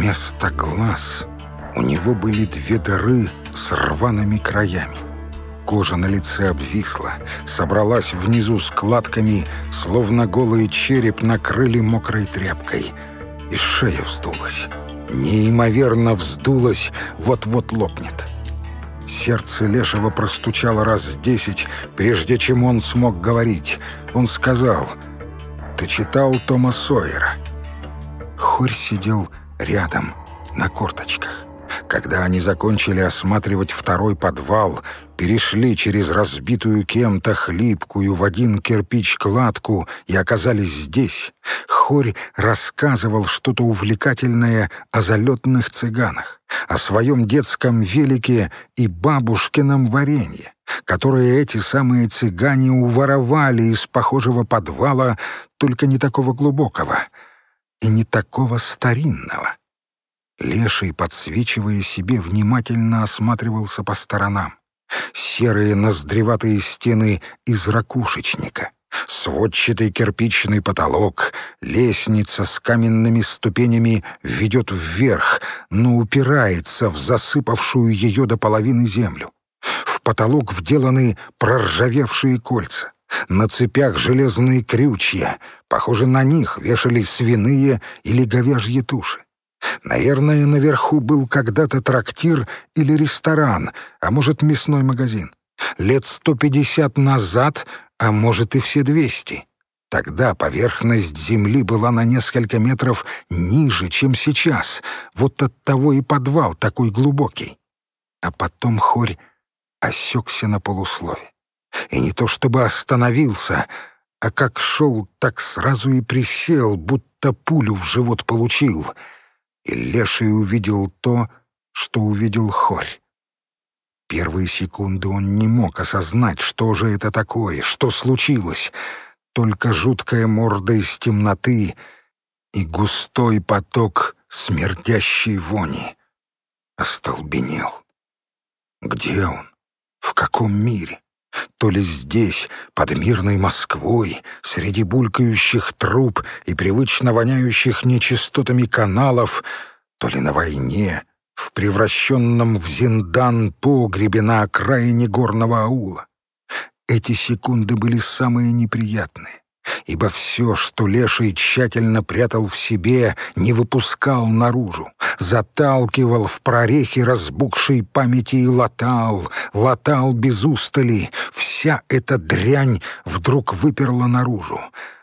Вместо глаз у него были две дыры с рваными краями. Кожа на лице обвисла, собралась внизу складками, словно голый череп накрыли мокрой тряпкой. И шея вздулась. Неимоверно вздулась, вот-вот лопнет. Сердце Лешего простучало раз десять, прежде чем он смог говорить. Он сказал, «Ты читал Тома Сойера?» Хорь сидел рядом, на корточках. Когда они закончили осматривать второй подвал, перешли через разбитую кем-то хлипкую в один кирпич кладку и оказались здесь, Хорь рассказывал что-то увлекательное о залетных цыганах, о своем детском велике и бабушкином варенье, которые эти самые цыгане уворовали из похожего подвала, только не такого глубокого и не такого старинного. Леший, подсвечивая себе, внимательно осматривался по сторонам. Серые ноздреватые стены из ракушечника, сводчатый кирпичный потолок, лестница с каменными ступенями ведет вверх, но упирается в засыпавшую ее до половины землю. В потолок вделаны проржавевшие кольца. На цепях железные крючья. Похоже, на них вешались свиные или говяжьи туши. Наверное, наверху был когда-то трактир или ресторан, а может, мясной магазин. Лет сто пятьдесят назад, а может и все двести. Тогда поверхность земли была на несколько метров ниже, чем сейчас. Вот от того и подвал такой глубокий. А потом хорь осекся на полуслове. И не то чтобы остановился, а как шел, так сразу и присел, будто пулю в живот получил — и Леший увидел то, что увидел Хорь. Первые секунды он не мог осознать, что же это такое, что случилось. Только жуткая морда из темноты и густой поток смердящей вони. Остолбенел. Где он? В каком мире? То ли здесь, под мирной Москвой, среди булькающих труб и привычно воняющих нечистотами каналов, то ли на войне, в превращенном в зиндан погребе на окраине горного аула. Эти секунды были самые неприятные ибо все, что Леший тщательно прятал в себе, не выпускал наружу, заталкивал в прорехи разбухшей памяти и латал, латал без устали. Вся эта дрянь вдруг выперла наружу.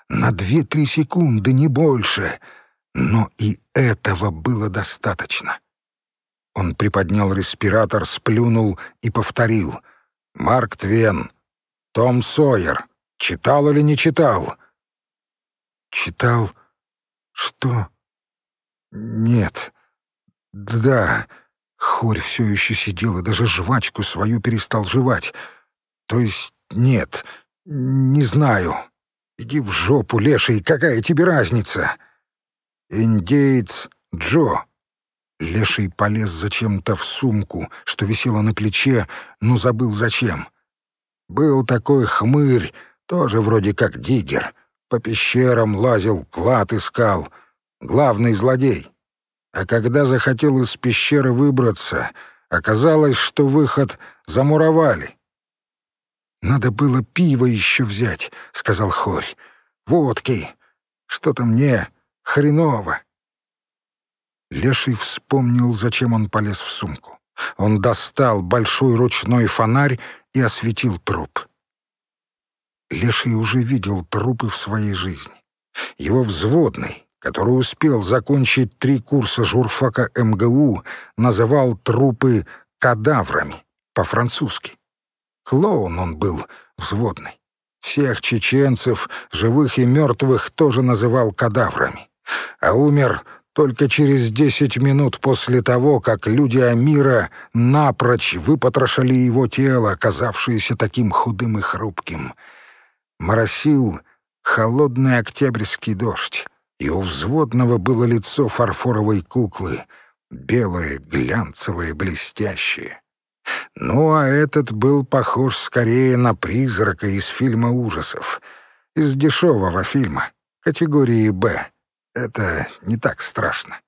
На две-три секунды, не больше. Но и этого было достаточно. Он приподнял респиратор, сплюнул и повторил. «Марк Твен, Том Сойер». Читал или не читал?» «Читал? Что?» «Нет. Да». Хорь все еще сидел и даже жвачку свою перестал жевать. «То есть нет, не знаю. Иди в жопу, леший, какая тебе разница?» «Индеец Джо». Леший полез зачем-то в сумку, что висела на плече, но забыл зачем. «Был такой хмырь, тоже вроде как диггер. По пещерам лазил, клад искал. Главный злодей. А когда захотел из пещеры выбраться, оказалось, что выход замуровали. «Надо было пиво еще взять», — сказал Хорь. «Водки. Что-то мне хреново». Леший вспомнил, зачем он полез в сумку. Он достал большой ручной фонарь и осветил труп. Леший уже видел трупы в своей жизни. Его взводный, который успел закончить три курса журфака МГУ, называл трупы кадаврами по-французски. Клоун он был взводный. Всех чеченцев, живых и мертвых, тоже называл кадаврами. А умер только через десять минут после того, как люди Амира напрочь выпотрошили его тело, оказавшееся таким худым и хрупким — Моросил холодный октябрьский дождь, и у взводного было лицо фарфоровой куклы, белое, глянцевое, блестящее. Ну, а этот был похож скорее на призрака из фильма ужасов, из дешевого фильма, категории «Б». Это не так страшно.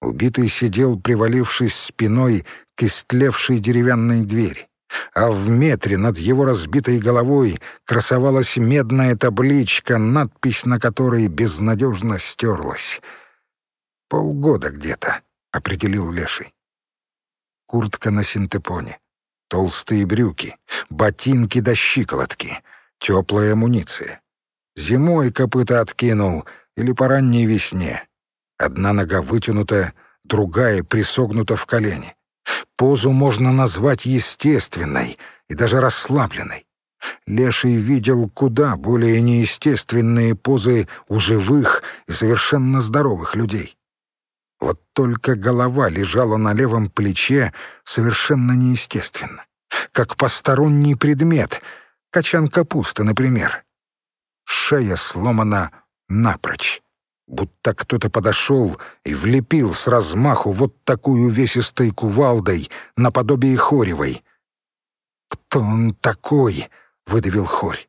Убитый сидел, привалившись спиной к истлевшей деревянной двери, а в метре над его разбитой головой красовалась медная табличка, надпись на которой безнадежно стерлась. «Полгода где-то», — определил Леший. Куртка на синтепоне, толстые брюки, ботинки до щиколотки, теплая амуниция. Зимой копыта откинул или по ранней весне. Одна нога вытянута, другая присогнута в колени. Позу можно назвать естественной и даже расслабленной. Леший видел куда более неестественные позы у живых и совершенно здоровых людей. Вот только голова лежала на левом плече совершенно неестественно, как посторонний предмет, качан капусты, например. Шея сломана напрочь будто кто-то подошел и влепил с размаху вот такую увесистой кувалдой наподобие Хоревой. «Кто он такой?» — выдавил Хорь.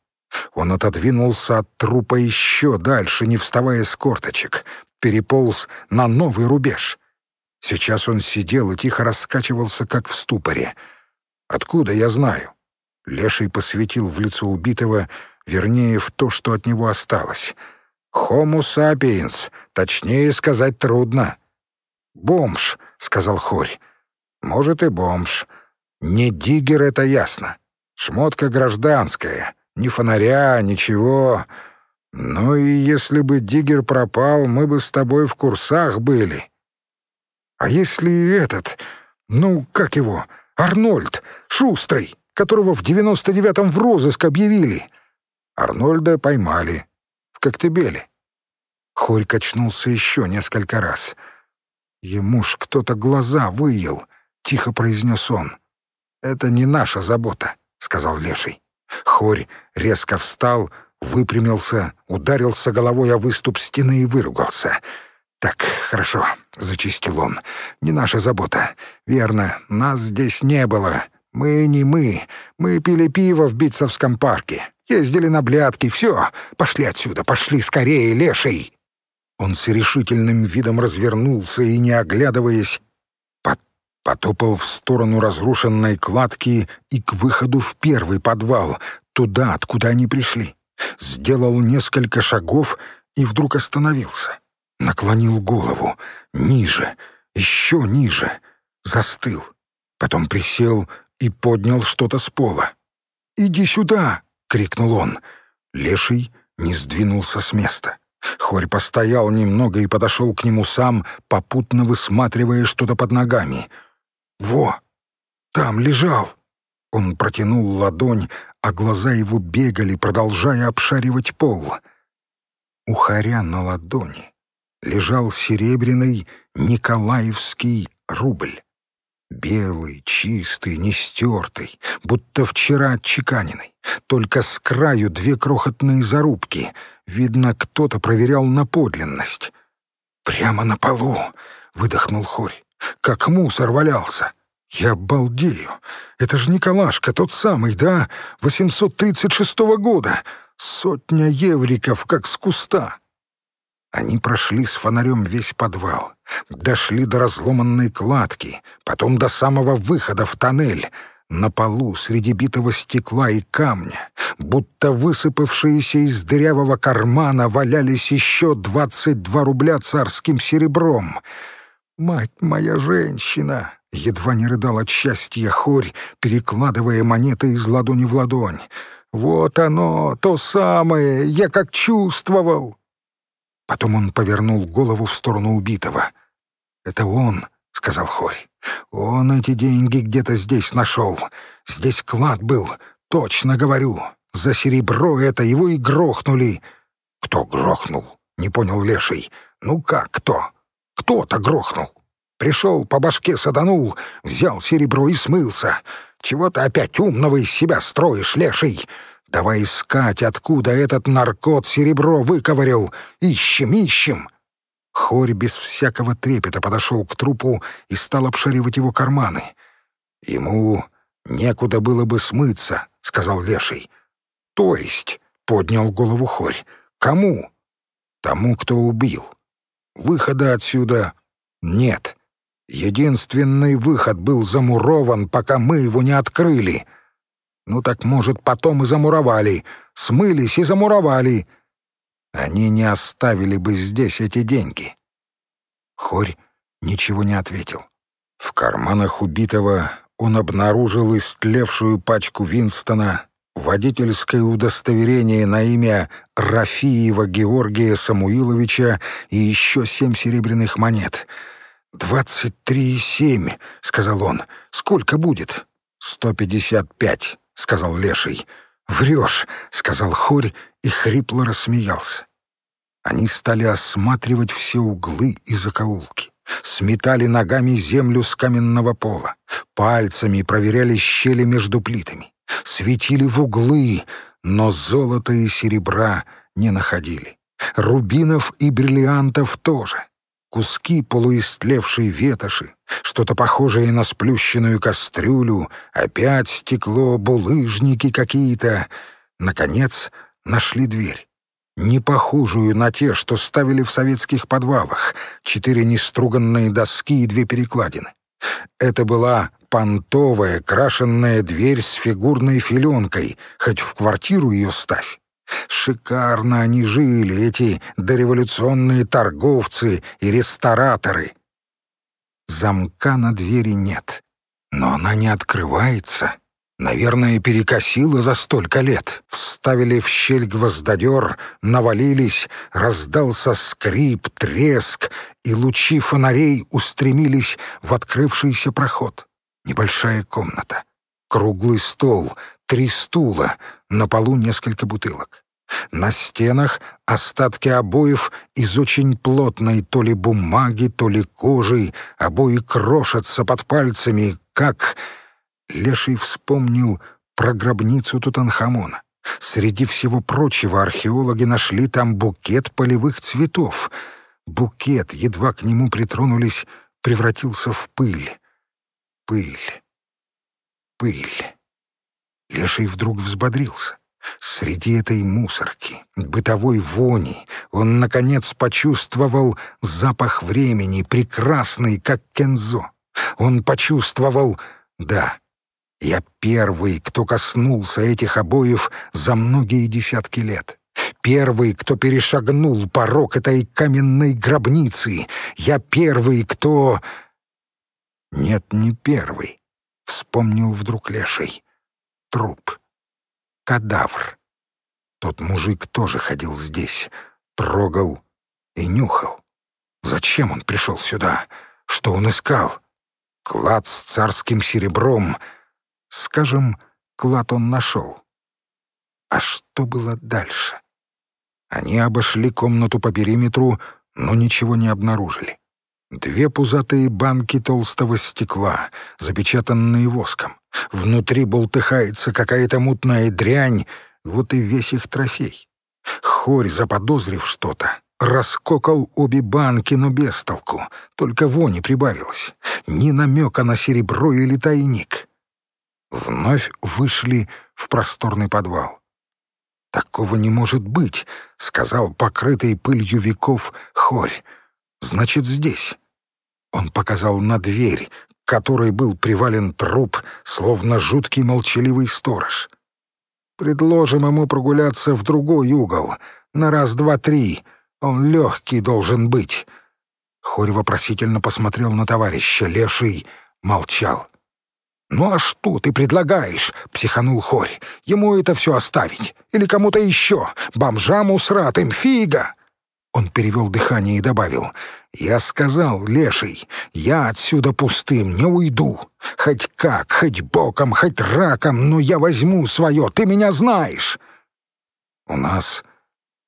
Он отодвинулся от трупа еще дальше, не вставая с корточек, переполз на новый рубеж. Сейчас он сидел и тихо раскачивался, как в ступоре. «Откуда я знаю?» Леший посветил в лицо убитого, вернее, в то, что от него осталось — «Homo sapiens, точнее сказать трудно». «Бомж», — сказал Хорь. «Может, и бомж. Не диггер, это ясно. Шмотка гражданская, ни фонаря, ничего. Ну и если бы диггер пропал, мы бы с тобой в курсах были». «А если этот, ну, как его, Арнольд, шустрый, которого в девяносто девятом в розыск объявили?» Арнольда поймали Коктебеле. Хорь качнулся еще несколько раз. «Ему ж кто-то глаза выел», — тихо произнес он. «Это не наша забота», — сказал Леший. Хорь резко встал, выпрямился, ударился головой о выступ стены и выругался. «Так, хорошо», — зачистил он, — «не наша забота. Верно, нас здесь не было. Мы не мы. Мы пили пиво в Битцевском парке. Ездили на блядки, все. Пошли отсюда, пошли скорее, леший!» Он с решительным видом развернулся и, не оглядываясь, потопал в сторону разрушенной кладки и к выходу в первый подвал, туда, откуда они пришли. Сделал несколько шагов и вдруг остановился. Наклонил голову. Ниже, еще ниже. Застыл. Потом присел и поднял что-то с пола. «Иди сюда!» Крикнул он. Леший не сдвинулся с места. Хорь постоял немного и подошел к нему сам, попутно высматривая что-то под ногами. «Во! Там лежал!» Он протянул ладонь, а глаза его бегали, продолжая обшаривать пол. У Хоря на ладони лежал серебряный Николаевский рубль. Белый, чистый, нестертый, будто вчера отчеканенный. Только с краю две крохотные зарубки. Видно, кто-то проверял на подлинность. «Прямо на полу!» — выдохнул Хорь. «Как мусор валялся!» «Я обалдею! Это же Николашка, тот самый, да? 836 года! Сотня евриков, как с куста!» Они прошли с фонарем весь подвал, дошли до разломанной кладки, потом до самого выхода в тоннель. На полу среди битого стекла и камня, будто высыпавшиеся из дырявого кармана, валялись еще двадцать два рубля царским серебром. «Мать моя женщина!» — едва не рыдал от счастья хорь, перекладывая монеты из ладони в ладонь. «Вот оно, то самое, я как чувствовал!» Потом он повернул голову в сторону убитого. «Это он», — сказал Хорь. «Он эти деньги где-то здесь нашел. Здесь клад был, точно говорю. За серебро это его и грохнули». «Кто грохнул?» — не понял Леший. «Ну как кто? Кто-то грохнул. Пришел, по башке саданул, взял серебро и смылся. Чего ты опять умного из себя строишь, Леший? Давай искать, откуда этот наркот серебро выковырял. Ищем, ищем!» Хорь без всякого трепета подошел к трупу и стал обшаривать его карманы. «Ему некуда было бы смыться», — сказал Леший. «То есть?» — поднял голову Хорь. «Кому?» «Тому, кто убил. Выхода отсюда Нет. Единственный выход был замурован, пока мы его не открыли. Ну так, может, потом и замуровали. Смылись и замуровали. Они не оставили бы здесь эти деньги. Хорь ничего не ответил. В карманах убитого он обнаружил истлевшую пачку Винстона, водительское удостоверение на имя Рафиева Георгия Самуиловича и еще семь серебряных монет. «Двадцать три и семь», — сказал он. «Сколько будет?» «Сто пятьдесят пять», — сказал Леший. «Врешь», — сказал Хорь и хрипло рассмеялся. Они стали осматривать все углы и закоулки сметали ногами землю с каменного пола, пальцами проверяли щели между плитами, светили в углы, но золота и серебра не находили. Рубинов и бриллиантов тоже. Куски полуистлевшей ветоши, что-то похожее на сплющенную кастрюлю, опять стекло, булыжники какие-то. Наконец нашли дверь не похожую на те, что ставили в советских подвалах, четыре неструганные доски и две перекладины. Это была понтовая, крашенная дверь с фигурной филенкой, хоть в квартиру ее ставь. Шикарно они жили, эти дореволюционные торговцы и рестораторы. Замка на двери нет, но она не открывается. Наверное, перекосило за столько лет. Вставили в щель гвоздодер, навалились, раздался скрип, треск, и лучи фонарей устремились в открывшийся проход. Небольшая комната, круглый стол, три стула, на полу несколько бутылок. На стенах остатки обоев из очень плотной то ли бумаги, то ли кожи, обои крошатся под пальцами, как Леший вспомнил про гробницу Тутанхамона. Среди всего прочего археологи нашли там букет полевых цветов. Букет, едва к нему притронулись, превратился в пыль. Пыль. Пыль. Леший вдруг взбодрился. Среди этой мусорки, бытовой вони, он, наконец, почувствовал запах времени, прекрасный, как кензо. Он почувствовал... Да, я первый, кто коснулся этих обоев за многие десятки лет. Первый, кто перешагнул порог этой каменной гробницы. Я первый, кто... Нет, не первый. Вспомнил вдруг леший. Труп. Кадавр. Тот мужик тоже ходил здесь. Трогал и нюхал. Зачем он пришел сюда? Что он искал? Клад с царским серебром — Скажем, клад он нашел. А что было дальше? Они обошли комнату по периметру, но ничего не обнаружили. Две пузатые банки толстого стекла, запечатанные воском. Внутри болтыхается какая-то мутная дрянь, вот и весь их трофей. Хорь, заподозрив что-то, раскокал обе банки, но без толку, только вони прибавилось. Ни намека на серебро или тайник вновь вышли в просторный подвал. «Такого не может быть», — сказал покрытый пылью веков хорь. «Значит, здесь». Он показал на дверь, к которой был привален труп, словно жуткий молчаливый сторож. «Предложим ему прогуляться в другой угол, на раз, два, три. Он легкий должен быть». Хорь вопросительно посмотрел на товарища. Леший молчал. «Ну а что ты предлагаешь?» — психанул Хорь. «Ему это все оставить? Или кому-то еще? Бомжам усратым фига!» Он перевел дыхание и добавил. «Я сказал, леший, я отсюда пустым не уйду. Хоть как, хоть боком, хоть раком, но я возьму свое, ты меня знаешь!» «У нас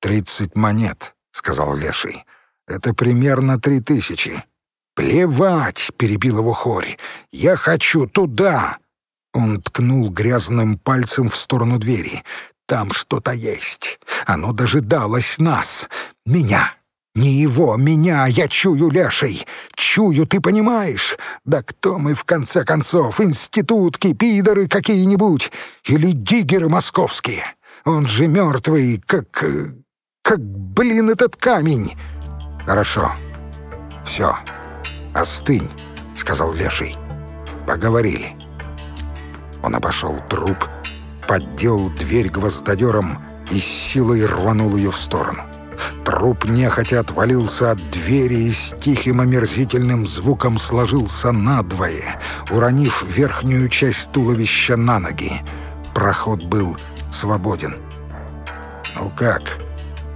тридцать монет», — сказал леший. «Это примерно три тысячи. «Плевать!» — перебил его Хорь. «Я хочу туда!» Он ткнул грязным пальцем в сторону двери. «Там что-то есть. Оно дожидалось нас. Меня!» «Не его, меня, я чую леший! Чую, ты понимаешь? Да кто мы, в конце концов, институтки, пидоры какие-нибудь? Или диггеры московские? Он же мертвый, как... как, блин, этот камень!» «Хорошо. Все. «Остынь», — сказал Леший. «Поговорили». Он обошел труп, поддел дверь гвоздодером и силой рванул ее в сторону. Труп нехотя отвалился от двери и с тихим омерзительным звуком сложился надвое, уронив верхнюю часть туловища на ноги. Проход был свободен. «Ну как,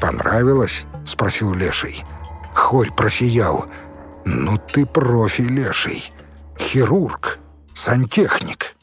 понравилось?» — спросил Леший. Хорь просиял. «Ну ты профи, Леший. Хирург, сантехник».